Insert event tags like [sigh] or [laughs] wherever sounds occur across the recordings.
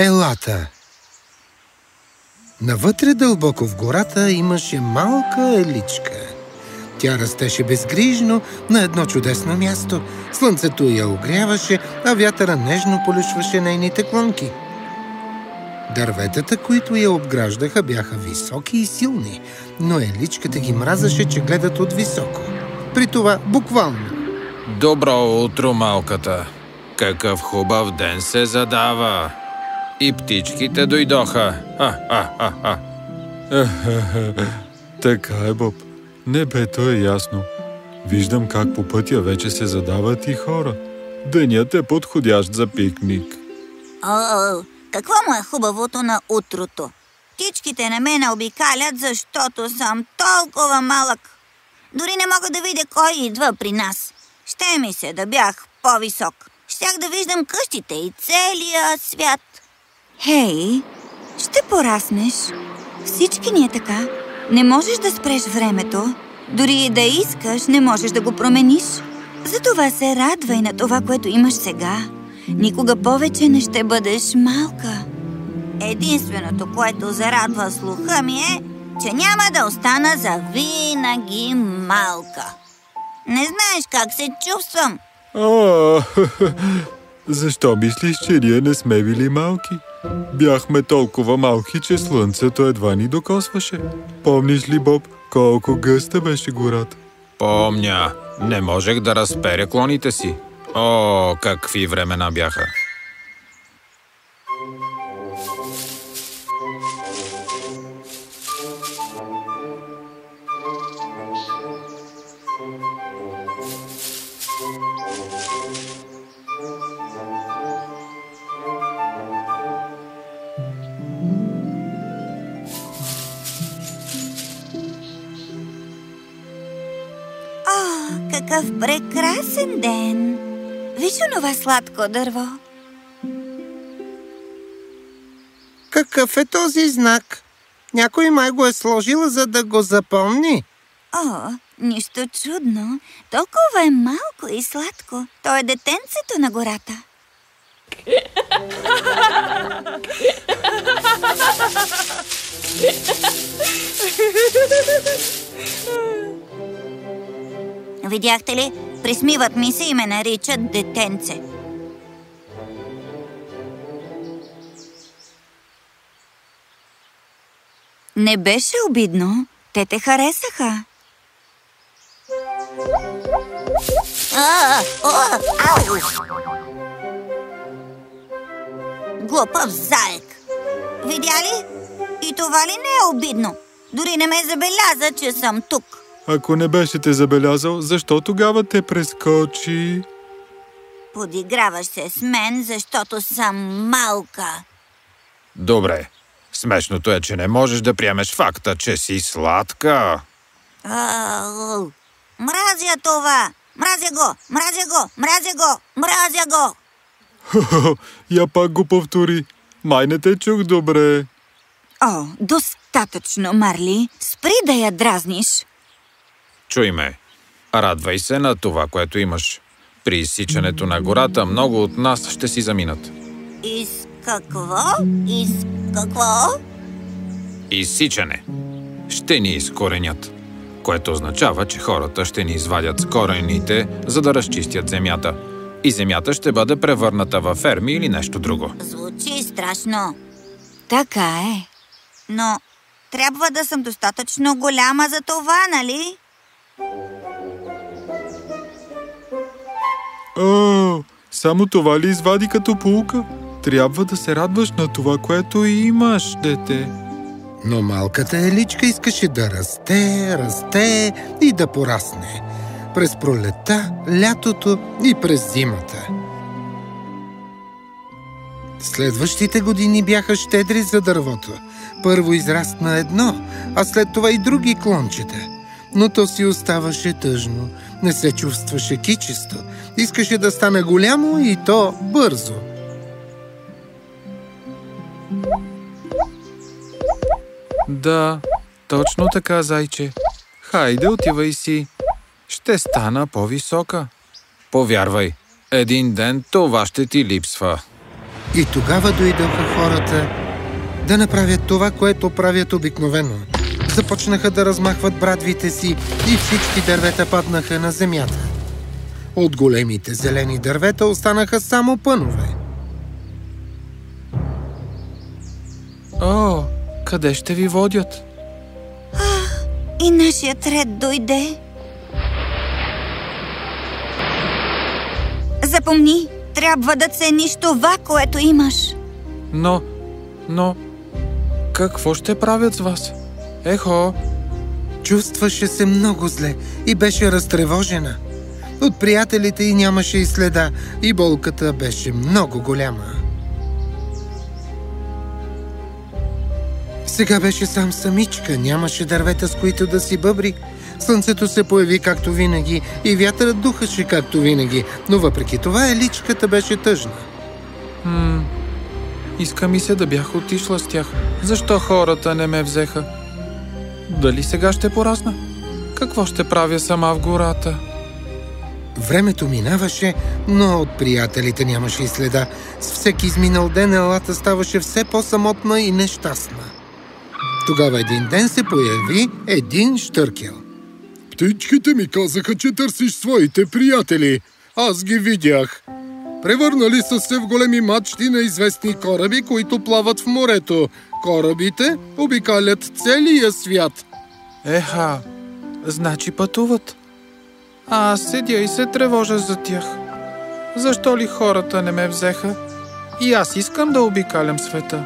Елата Навътре дълбоко в гората имаше малка еличка. Тя растеше безгрижно на едно чудесно място. Слънцето я огряваше, а вятъра нежно полюшваше нейните клонки. Дърветата, които я обграждаха, бяха високи и силни, но еличката ги мразаше, че гледат от високо. При това буквално. Добро утро, малката! Какъв хубав ден се задава! И птичките дойдоха. А, а, а, а. [laughs] така е, Боб. Небето е ясно. Виждам как по пътя вече се задават и хора. Денят е подходящ за пикник. О, какво му е хубавото на утрото? Птичките на мен обикалят, защото съм толкова малък. Дори не мога да видя кой идва при нас. Ще ми се да бях по-висок. Щях да виждам къщите и целия свят. Хей, ще пораснеш. Всички ни е така. Не можеш да спреш времето. Дори и да искаш, не можеш да го промениш. Затова се радвай на това, което имаш сега. Никога повече не ще бъдеш малка. Единственото, което зарадва слуха ми е, че няма да остана за винаги малка. Не знаеш как се чувствам. О, [laughs] защо мислиш, че ние не сме били малки? Бяхме толкова малки, че слънцето едва ни докосваше. Помниш ли, Боб, колко гъста беше гората? Помня. Не можех да разперя клоните си. О, какви времена бяха! Какъв прекрасен ден! Виж онова сладко дърво. Какъв е този знак? Някой май го е сложил, за да го запомни. О, нищо чудно. Толкова е малко и сладко. То е детенцето на гората. [laughs] Видяхте ли? Присмиват ми се и ме наричат детенце. Не беше обидно. Те те харесаха. А, ау! Глупав заек! Видя ли? И това ли не е обидно? Дори не ме забеляза, че съм тук. Ако не беше те забелязал, защо тогава те прескочи? Подиграваш се с мен, защото съм малка. Добре. Смешното е, че не можеш да приемеш факта, че си сладка. Ау, мразя това! Мразя го! Мразя го! Мразя го! Мразя го! Я пак го повтори. Май не те чух добре. О, достатъчно, Марли. Спри да я дразниш. Чуй ме. Радвай се на това, което имаш. При изсичането на гората много от нас ще си заминат. Из какво? Из какво? Изсичане. Ще ни изкоренят. Което означава, че хората ще ни извадят с корените, за да разчистят земята. И земята ще бъде превърната във ферми или нещо друго. Звучи страшно. Така е. Но трябва да съм достатъчно голяма за това, нали? О, само това ли извади като полука? Трябва да се радваш на това, което имаш, дете. Но малката еличка искаше да расте, расте и да порасне. През пролета, лятото и през зимата. Следващите години бяха щедри за дървото. Първо израсна едно, а след това и други клончета. Но то си оставаше тъжно, не се чувстваше кичесто. Искаше да стане голямо и то бързо. Да, точно така, зайче. Хайде, отивай си. Ще стана по-висока. Повярвай, един ден това ще ти липсва. И тогава дойдоха хората да направят това, което правят обикновено. Започнаха да размахват брадвите си и всички дървета паднаха на земята. От големите зелени дървета останаха само пънове. О, къде ще ви водят? И нашият ред дойде. Запомни, трябва да цениш това, което имаш. Но, но, какво ще правят с вас? Ехо, Чувстваше се много зле и беше разтревожена. От приятелите й нямаше и следа и болката беше много голяма. Сега беше сам самичка, нямаше дървета с които да си бъбри. Слънцето се появи както винаги и вятърът духаше както винаги, но въпреки това еличката беше тъжна. м- иска ми се да бях отишла с тях. Защо хората не ме взеха? Дали сега ще порасна? Какво ще правя сама в гората? Времето минаваше, но от приятелите нямаше и следа. С всеки изминал ден елата ставаше все по-самотна и нещастна. Тогава един ден се появи един штъркел. Птичките ми казаха, че търсиш своите приятели. Аз ги видях. Превърнали са се в големи мачти на известни кораби, които плават в морето. Корабите обикалят целия свят. Еха, значи пътуват. А аз седя и се тревожа за тях. Защо ли хората не ме взеха? И аз искам да обикалям света.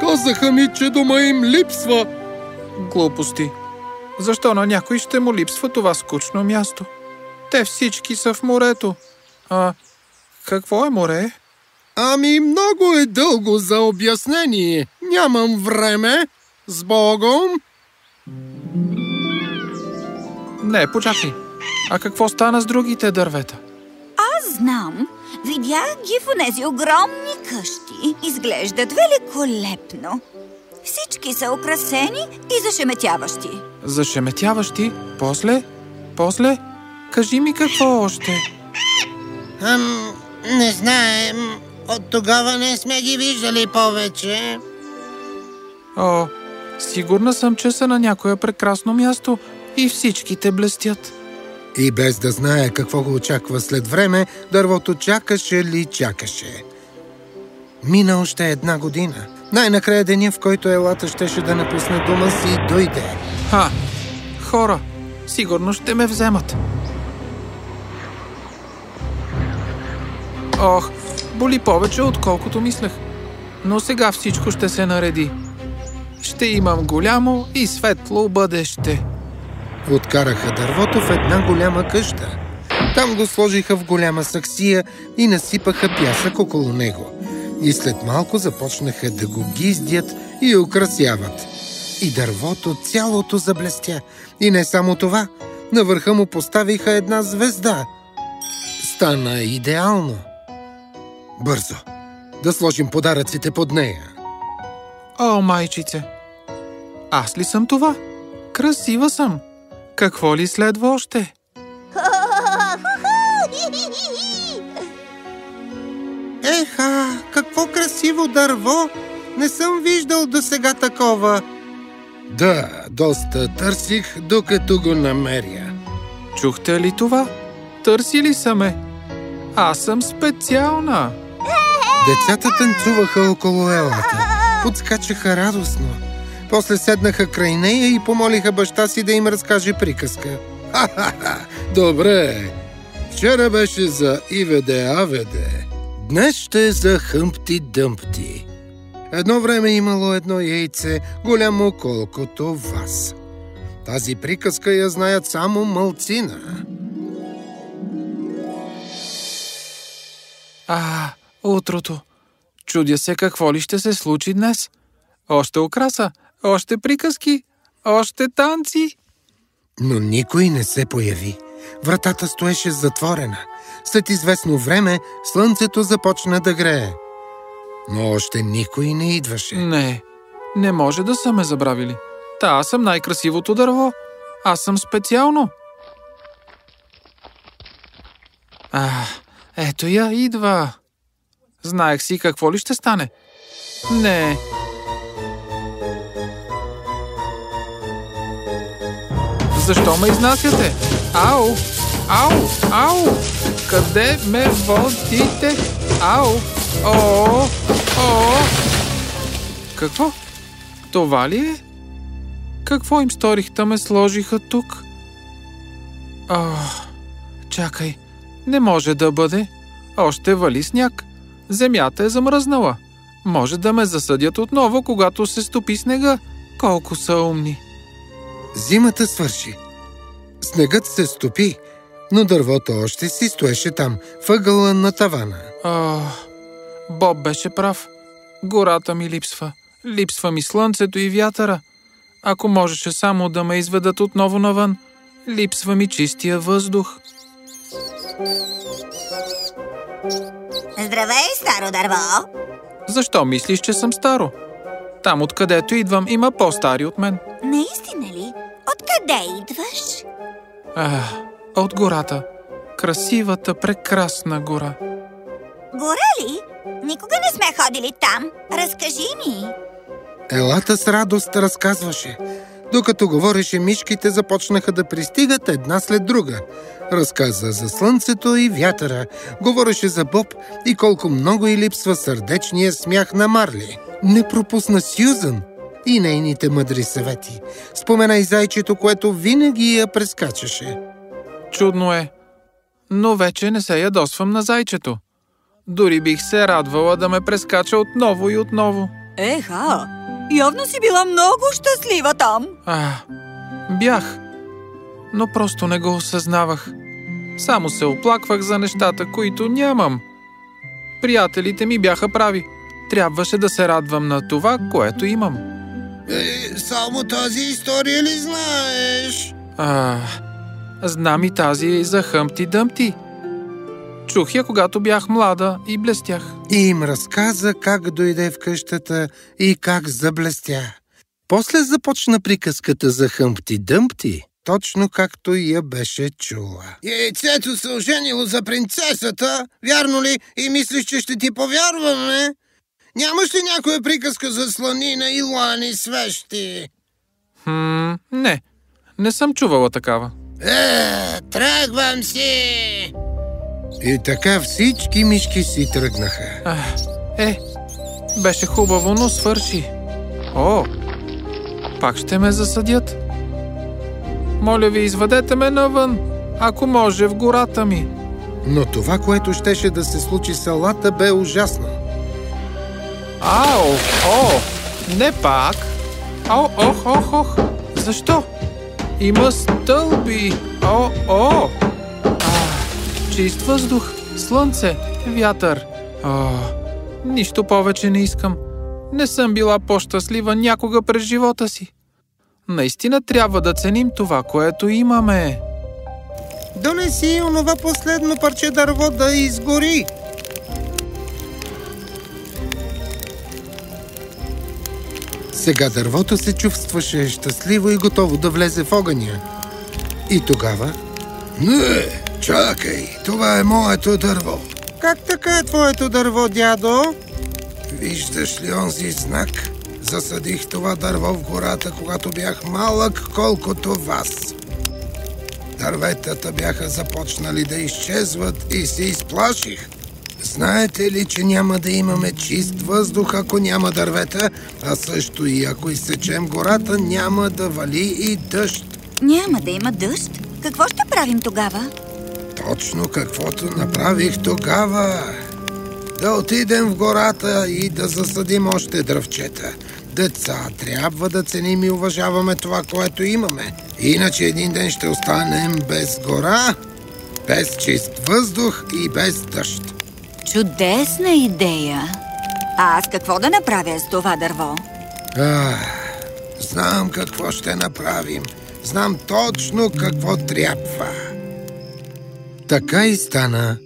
Казаха ми, че дома им липсва. Глупости. Защо на някой ще му липсва това скучно място? Те всички са в морето. А какво е море? Ами много е дълго за обяснение. Нямам време. С Богом! Не, почакай. А какво стана с другите дървета? Аз знам. Видях ги в онези огромни къщи. Изглеждат великолепно. Всички са украсени и зашеметяващи. Зашеметяващи? После? После? Кажи ми какво още. Ам, не знаем. От тогава не сме ги виждали повече. О, сигурна съм, че са на някое прекрасно място и всичките блестят. И без да знае какво го очаква след време, дървото чакаше ли чакаше. Мина още една година. Най-накрая деня, в който Елата щеше да напусне дома си, дойде. Ха! Хора, сигурно ще ме вземат. Ох, боли повече, отколкото мислех. Но сега всичко ще се нареди. Ще имам голямо и светло бъдеще. Откараха дървото в една голяма къща. Там го сложиха в голяма саксия и насипаха пясък около него. И след малко започнаха да го гиздят и украсяват. И дървото цялото заблестя. И не само това, на върха му поставиха една звезда. Стана идеално. Бързо, да сложим подаръците под нея. О, майчице! Аз ли съм това? Красива съм. Какво ли следва още? [laughs] Еха, какво красиво дърво! Не съм виждал до сега такова. Да, доста търсих, докато го намеря. Чухте ли това? Търсили са ме. Аз съм специална. Децата танцуваха около елата. Подскачаха радостно. После седнаха край нея и помолиха баща си да им разкаже приказка. Ха-ха-ха! Добре. Вчера беше за Иведе Аведе. Днес ще е за Хъмпти Дъмпти. Едно време имало едно яйце, голямо колкото вас. Тази приказка я знаят само мълцина. А, утрото. Чудя се какво ли ще се случи днес. Още украса, още приказки, още танци. Но никой не се появи. Вратата стоеше затворена. След известно време слънцето започна да грее. Но още никой не идваше. Не, не може да са ме забравили. Та аз съм най-красивото дърво. Аз съм специално. А, ето я идва. Знаех си какво ли ще стане. Не. Защо ме изнасяте? Ау! Ау! Ау! Къде ме водите? Ау! О! О! Какво? Това ли е? Какво им сторих, да ме сложиха тук? А, чакай, не може да бъде. Още вали сняг. Земята е замръзнала. Може да ме засъдят отново, когато се стопи снега. Колко са умни. Зимата свърши. Снегът се стопи, но дървото още си стоеше там, въгъла на тавана. А, Боб беше прав. Гората ми липсва. Липсва ми слънцето и вятъра. Ако можеше само да ме изведат отново навън, липсва ми чистия въздух. Здравей, старо дърво! Защо мислиш, че съм старо? Там, откъдето идвам, има по-стари от мен. Наистина ли? Откъде идваш? Ах, от гората. Красивата, прекрасна гора. Гора ли? Никога не сме ходили там. Разкажи ни. Елата с радост разказваше. Докато говореше, мишките започнаха да пристигат една след друга. Разказа за слънцето и вятъра. Говореше за Боб и колко много й липсва сърдечния смях на Марли. Не пропусна Сюзън и нейните мъдри съвети. Спомена и зайчето, което винаги я прескачаше. Чудно е. Но вече не се ядосвам на зайчето. Дори бих се радвала да ме прескача отново и отново. Еха, явно си била много щастлива там. А, бях. Но просто не го осъзнавах. Само се оплаквах за нещата, които нямам. Приятелите ми бяха прави. Трябваше да се радвам на това, което имам. Е, само тази история ли знаеш? А, знам и тази за Хъмти Дъмти. Чух я, когато бях млада и блестях. И им разказа как дойде в къщата и как заблестя. После започна приказката за Хъмпти Дъмпти, точно както я беше чула. Яйцето се оженило за принцесата, вярно ли? И мислиш, че ще ти повярваме? Нямаш ли някоя приказка за сланина и лани свещи? Хм, не. Не съм чувала такава. Е, тръгвам си! И така всички мишки си тръгнаха. Ах, е, беше хубаво, но свърши. О, пак ще ме засъдят. Моля ви, изведете ме навън, ако може в гората ми. Но това, което щеше да се случи с Алата, бе ужасно. Ау, о, не пак. Ау, ох, ох, ох. Защо? Има стълби. О, о. Чист въздух, слънце, вятър. О, нищо повече не искам. Не съм била по-щастлива някога през живота си. Наистина трябва да ценим това, което имаме. Донеси онова последно парче дърво да изгори. Сега дървото се чувстваше щастливо и готово да влезе в огъня. И тогава... Не, чакай, това е моето дърво. Как така е твоето дърво, дядо? Виждаш ли онзи знак? Засадих това дърво в гората, когато бях малък, колкото вас. Дърветата бяха започнали да изчезват и се изплаших. Знаете ли, че няма да имаме чист въздух, ако няма дървета, а също и ако изсечем гората, няма да вали и дъжд. Няма да има дъжд. Какво ще правим тогава? Точно каквото направих тогава. Да отидем в гората и да засадим още дръвчета. Деца, трябва да ценим и уважаваме това, което имаме. Иначе един ден ще останем без гора, без чист въздух и без дъжд. Чудесна идея. А аз какво да направя с това дърво? Ах, знам какво ще направим. Знам точно какво трябва. Така и стана.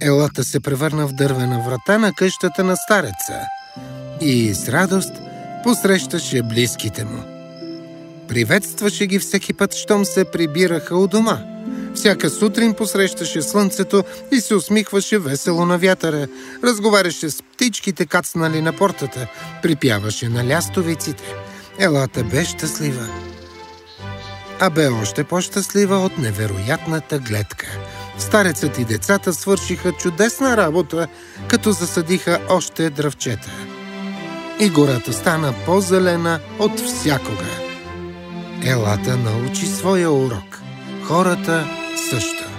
Елата се превърна в дървена врата на къщата на стареца и с радост посрещаше близките му. Приветстваше ги всеки път, щом се прибираха у дома. Всяка сутрин посрещаше слънцето и се усмихваше весело на вятъра. Разговаряше с птичките, кацнали на портата. Припяваше на лястовиците. Елата бе щастлива. А бе още по-щастлива от невероятната гледка. Старецът и децата свършиха чудесна работа, като засадиха още дръвчета. И гората стана по-зелена от всякога. Елата научи своя урок. Хората също.